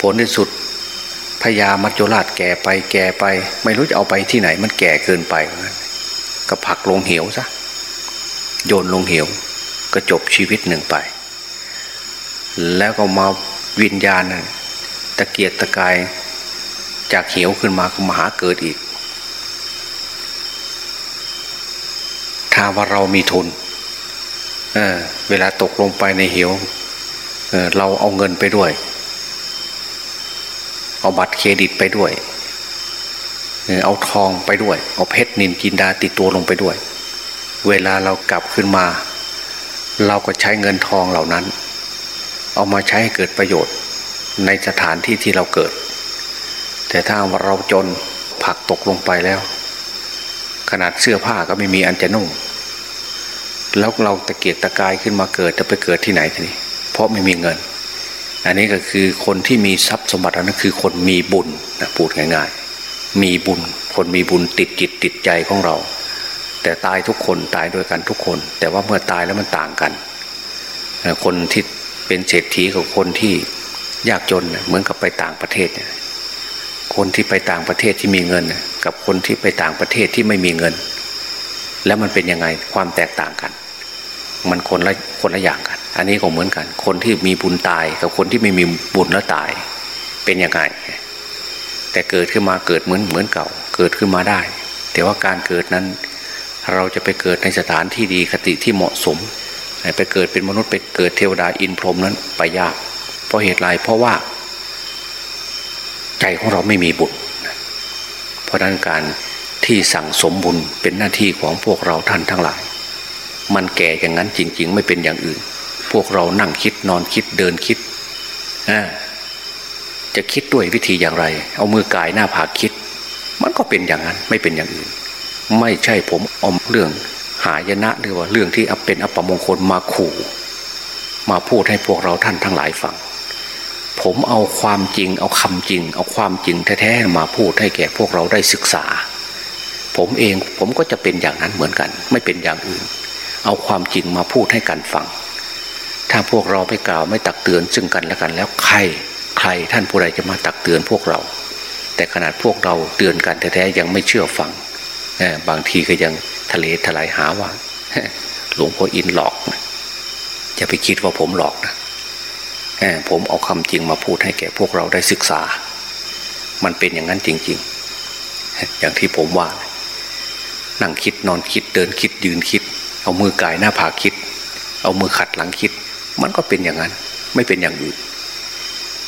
ผลที่สุด พญามัจจุราชแก่ไปแก่ไป ไม่รู้จะเอาไปที่ไหน มันแก่เกินไป ก็ผักลงเหวซะโยนลงเหว ก็จบชีวิตหนึ่งไป แล้วก็มาวิญญาณตะเกียกตะกายจากเหีวขึ้นมาก็มาหาเกิดอีก ถ้าว่าเรามีทุนเเวลาตกลงไปในเหวเเราเอาเงินไปด้วย เอาบัตรเครดิตไปด้วย เอาทองไปด้วย เอาเพชรนินจินดาติดตัวลงไปด้วย เวลาเรากลับขึ้นมา เราก็ใช้เงินทองเหล่านั้น เอามาใช้ให้เกิดประโยชน์ในสถานที่ที่เราเกิด แต่ถ้าว่าเราจนผักตกลงไปแล้ว ขนาดเสื้อผ้าก็ไม่มีอันจะนุ่ง แล้วเราตะเกียกตะกายขึ้นมาเกิดจะไปเกิดที่ไหนทีนี้ เพราะไม่มีเงิน อันนี้ก็คือคนที่มีทรัพย์สมบัตินั้นคือคนมีบุญนะพูดง่ายๆ มีบุญคนมีบุญติดจิตติดใจของเรา แต่ตายทุกคนตายด้วยกันทุกคน แต่ว่าเมื่อตายแล้วมันต่างกัน คนที่เป็นเศรษฐีกับคนที่ยากจนเหมือนกับไปต่างประเทศ คนที่ไปต่างประเทศที่มีเงิน กับคนที่ไปต่างประเทศที่ไม่มีเงิน แล้วมันเป็นยังไงความแตกต่างกัน มันคนละคนละอย่างกัน อันนี้ก็เหมือนกัน คนที่มีบุญตายกับคนที่ไม่มีบุญแล้วตาย เป็นยังไง แต่เกิดขึ้นมาเกิดเหมือนเหมือนเก่า เกิดขึ้นมาได้ แต่ว่าการเกิดนั้น เราจะไปเกิดในสถานที่ดีคติที่เหมาะสม ไปเกิดเป็นมนุษย์ไปเกิดเทวดาอินพรหมนั้นไปยาก เพราะเหตุไรเพราะว่า ใจของเราไม่มีบุญเพราะนั้นการที่สั่งสมบุญเป็นหน้าที่ของพวกเราท่านทั้งหลาย มันแก่อย่างนั้นจริง ๆ ไม่เป็นอย่างอื่น พวกเรานั่งคิดนอนคิดเดินคิดจะคิดด้วยวิธีอย่างไร เอามือกายหน้าผากคิด มันก็เป็นอย่างนั้นไม่เป็นอย่างอื่น ไม่ใช่ผมอมเรื่องหายนะหรือว่าเรื่องที่เป็นอัปมงคลมาขู่ มาพูดให้พวกเราท่านทั้งหลายฟังผมเอาความจริง เอาคำจริง เอาความจริงแท้ๆมาพูดให้แก่พวกเราได้ศึกษา ผมเองผมก็จะเป็นอย่างนั้นเหมือนกัน ไม่เป็นอย่างอื่น เอาความจริงมาพูดให้กันฟัง ถ้าพวกเราไม่กล่าวไม่ตักเตือนซึ่งกันและกันแล้วใครใครท่านผู้ใดจะมาตักเตือนพวกเรา แต่ขนาดพวกเราเตือนกันแท้ๆยังไม่เชื่อฟังบางทีก็ยังทะเลทลายหาว่าหลวงพ่ออินหลอกจะไปคิดว่าผมหลอกนะผมเอาคำจริงมาพูดให้แก่พวกเราได้ศึกษา มันเป็นอย่างนั้นจริง ๆ อย่างที่ผมว่า นั่งคิดนอนคิดเดินคิดยืนคิด เอามือกายหน้าผากคิด เอามือขัดหลังคิด มันก็เป็นอย่างนั้น ไม่เป็นอย่างอื่น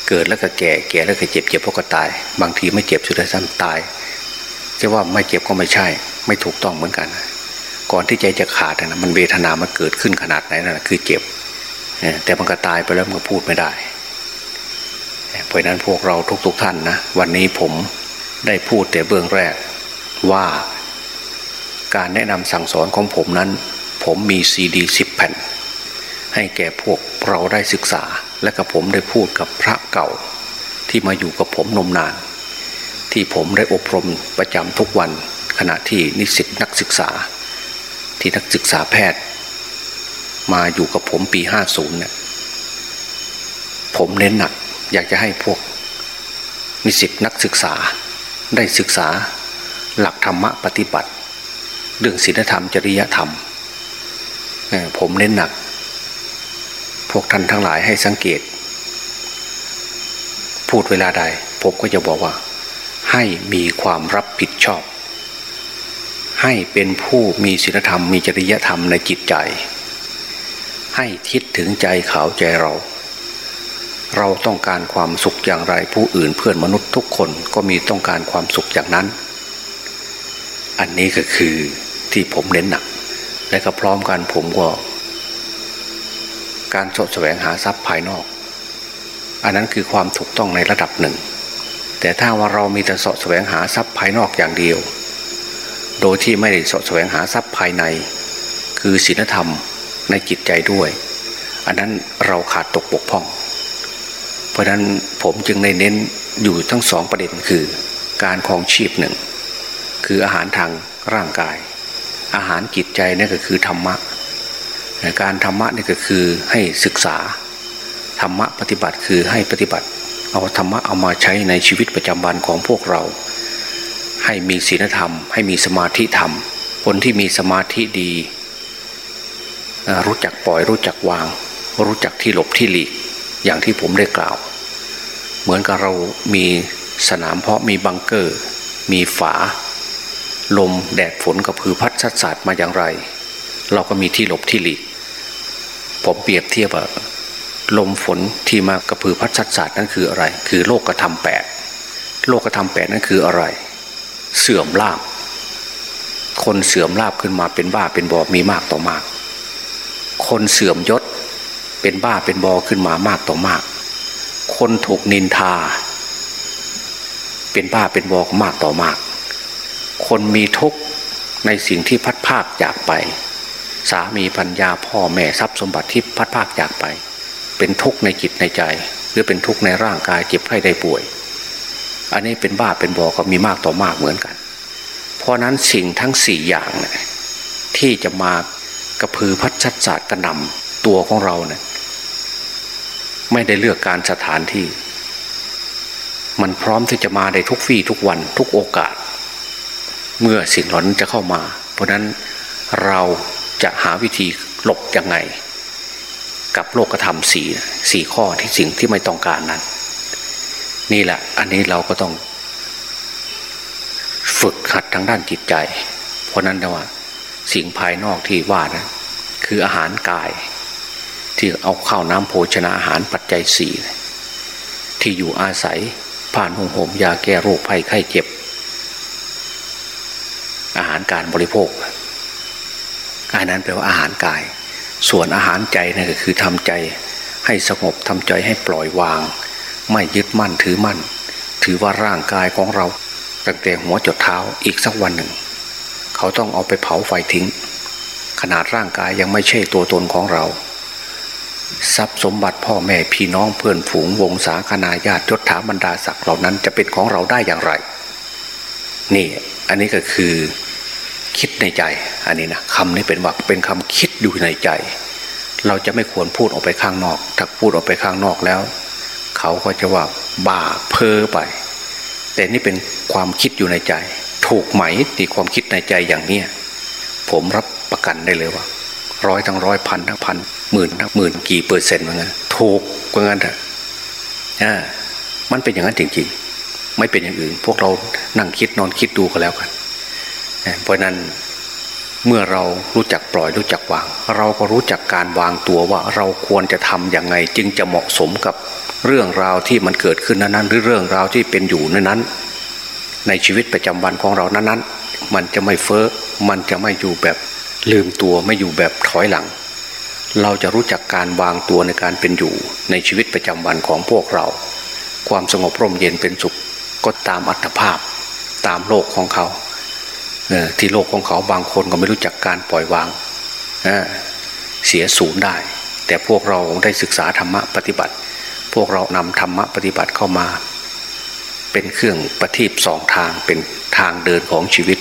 เกิดแล้วก็แก่แก่แล้วก็เจ็บเจ็บพวกก็ตาย บางทีไม่เจ็บสุดท้ายซ้ำตายจะว่าไม่เจ็บก็ไม่ใช่ ไม่ถูกต้องเหมือนกัน ก่อนที่ใจจะขาดนะมันเวทนามันเกิดขึ้นขนาดไหนนั่นคือเจ็บแต่มันก็ตายไปแล้วมันก็พูดไม่ได้เพราะนั้นพวกเราทุกๆทท่านนะวันนี้ผมได้พูดแต่เบื้องแรกว่าการแนะนำสั่งสอนของผมนั้น ผมมีซีดีสิบแผ่น ให้แก่พวกเราได้ศึกษา และกับผมได้พูดกับพระเก่า ที่มาอยู่กับผมนมนาน ที่ผมได้อบรมประจำทุกวันขณะที่นิสิตนักศึกษา ที่นักศึกษาแพทย์ มาอยู่กับผมปีห้าศูนย์เนี่ยผมเน้นหนักอยากจะให้พวกนิสิตนักศึกษาได้ศึกษาหลักธรรมะปฏิบัติ เรื่องศีลธรรมจริยธรรม ผมเน้นหนัก พวกท่านทั้งหลายให้สังเกต พูดเวลาใด ผมก็จะบอกว่า ให้มีความรับผิดชอบ ให้เป็นผู้มีศีลธรรมมีจริยธรรมในจิตใจ ให้คิดถึงใจเขาใจเรา เราต้องการความสุขอย่างไรผู้อื่นเพื่อนมนุษย์ทุกคนก็มีต้องการความสุขอย่างนั้น อันนี้ก็คือที่ผมเน้นหนักและก็พร้อมกันผมก็ การสดแสวงหาทรัพย์ภายนอก อันนั้นคือความถูกต้องในระดับหนึ่ง แต่ถ้าว่าเรามีแต่สดแสวงหาทรัพย์ภายนอกอย่างเดียว โดยที่ไม่ได้สดแสวงหาทรัพย์ภายใน คือศีลธรรมในจิตใจด้วย อันนั้นเราขาดตกบกพร่อง เพราะนั้นผมจึงในเน้นอยู่ทั้งสองประเด็นคือ การคลองชีพหนึ่งคืออาหารทางร่างกาย อาหารจิตใจนี่ก็คือธรรมะ การธรรมะนี่ก็คือให้ศึกษาธรรมะปฏิบัติคือให้ปฏิบัติ เอาธรรมะเอามาใช้ในชีวิตประจำวันของพวกเรา ให้มีศีลธรรม ให้มีสมาธิธรรม คนที่มีสมาธิดี รู้จักปล่อยรู้จักวาง รู้จักที่หลบที่หลีกอย่างที่ผมได้กล่าว เหมือนกับเรามีสนามเพาะมีบังเกอร์ มีฝา ลมแดดฝนกับพือพัดชัดสาดมาอย่างไร เราก็มีที่หลบที่หลีก ผมเปรียบเทียบว่าลมฝนที่มากระพือพัดชัดสาดนั่นคืออะไร คือโลกกระทำแปดโลกธรรมแปดนั่นคืออะไร เสื่อมลาบ คนเสื่อมลาบขึ้นมาเป็นบ้าเป็นบอมีมากต่อมาก คนเสื่อมยศเป็นบ้าเป็นบอขึ้นมามากต่อมาก คนถูกนินทา เป็นบ้าเป็นบอกมากต่อมาก คนมีทุกข์ในสิ่งที่พัดภาคจากไป สามีปัญญาพ่อแม่ทรัพย์สมบัติที่พัดภาคจากไป เป็นทุกข์ในจิตในใจ หรือเป็นทุกข์ในร่างกายเจ็บไข้ได้ป่วย อันนี้เป็นบ้าเป็นบอก็มีมากต่อมากเหมือนกัน เพราะนั้นสิ่งทั้งสี่อย่างเนี่ยที่จะมากระพือพัดชัดศาสตร์กระนำตัวของเราเนี่ยไม่ได้เลือกการสถานที่ มันพร้อมที่จะมาในทุกฟี่ทุกวันทุกโอกาส เมื่อสิ่งหล่นจะเข้ามา เพราะนั้นเรา จะหาวิธีหลบยังไง กับโลกธรรมสี่สี่ข้อที่สิ่งที่ไม่ต้องการนั้น นี่แหละ อันนี้เราก็ต้อง ฝึกหัดทางด้านจิตใจ เพราะนั้นนะว่า สิ่งภายนอกที่ว่านะคืออาหารกาย ที่เอาข้าวน้ำโภชนาอาหารปัจจัยสี่ที่อยู่อาศัยผ่านหงหมยาแก้โรคภัยไข้เจ็บ อาหารการบริโภค อันนั้นแปลว่าอาหารกาย ส่วนอาหารใจนั่นก็คือทำใจให้สงบทำใจให้ปล่อยวาง ไม่ยึดมั่นถือมั่น ถือว่าร่างกายของเราตั้งแต่หัวจดเท้าอีกสักวันหนึ่ง เขาต้องเอาไปเผาไฟทิ้ง ขนาดร่างกายยังไม่ใช่ตัวตนของเรา ทรัพย์สมบัติพ่อแม่พี่น้องเพื่อนฝูงวงศาคณาญาติยศถาบรรดาศักดิ์เหล่านั้นจะเป็นของเราได้อย่างไร นี่อันนี้ก็คือ คิดในใจ อันนี้นะคำนี้เป็นว่าเป็นคำคิดอยู่ในใจ เราจะไม่ควรพูดออกไปข้างนอก ถ้าพูดออกไปข้างนอกแล้ว เขาก็จะว่าบ้าเพ้อไป แต่นี่เป็นความคิดอยู่ในใจ ถูกไหมที่ความคิดในใจอย่างเนี้ยผมรับประกันได้เลยว่าร้อยทั้งร้อยพันทั้งพันหมื่นทั้งหมื่นกี่เปอร์เซ็นต์เหมือนกันถูกกว่างั้นเถอะอ่ามันเป็นอย่างนั้นจริงๆ ไม่เป็นอย่างอื่น พวกเรานั่งคิดนอนคิดดูก็แล้วกัน เพราะนั้นเมื่อเรารู้จักปล่อยรู้จักวาง เราก็รู้จักการวางตัวว่าเราควรจะทำอย่างไง จึงจะเหมาะสมกับเรื่องราวที่มันเกิดขึ้นนั้นหรือเรื่องราวที่เป็นอยู่นั้นในชีวิตประจำวันของเรานั้นๆ มันจะไม่เฟ้อมันจะไม่อยู่แบบลืมตัวไม่อยู่แบบถอยหลัง เราจะรู้จักการวางตัวในการเป็นอยู่ในชีวิตประจำวันของพวกเรา ความสงบร่มเย็นเป็นสุขก็ตามอัตภาพตามโลกของเขา ที่โลกของเขาบางคนก็ไม่รู้จักการปล่อยวางเสียศูนย์ได้ แต่พวกเราได้ศึกษาธรรมะปฏิบัติ พวกเรานำธรรมะปฏิบัติเข้ามา เป็นเครื่องประทีปสองทางเป็นทางเดินของชีวิต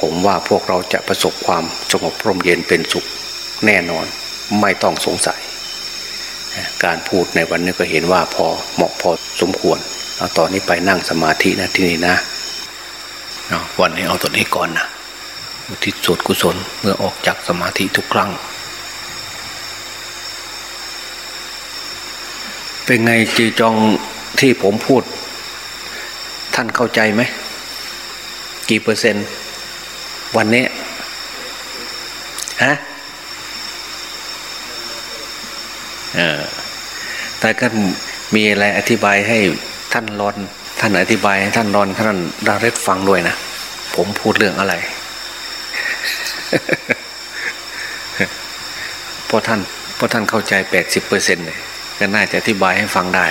ผมว่าพวกเราจะประสบความสงบร่มเย็นเป็นสุขแน่นอนไม่ต้องสงสัย การพูดในวันนี้ก็เห็นว่าพอเหมาะพอสมควรเอาตอนนี้ไปนั่งสมาธินะที่นี่นะ วันนี้เอาตัวนี้ก่อนนะอุทิศส่วนกุศลเมื่อออกจากสมาธิทุกครั้ง เป็นไงจีจองที่ผมพูด ท่านเข้าใจไหม กี่เปอร์เซ็นต์ วันนี้ ฮะเออแต่ก็มีอะไรอธิบายให้ท่านรอน ท่านอธิบายให้ท่านนอนท่านดาเรศฟังด้วยนะ ผมพูดเรื่องอะไรเพราะท่านเพราะท่านเข้าใจแปดสิบเปอร์เซ็นต์เลยก็น่าจะอธิบายให้ฟังได้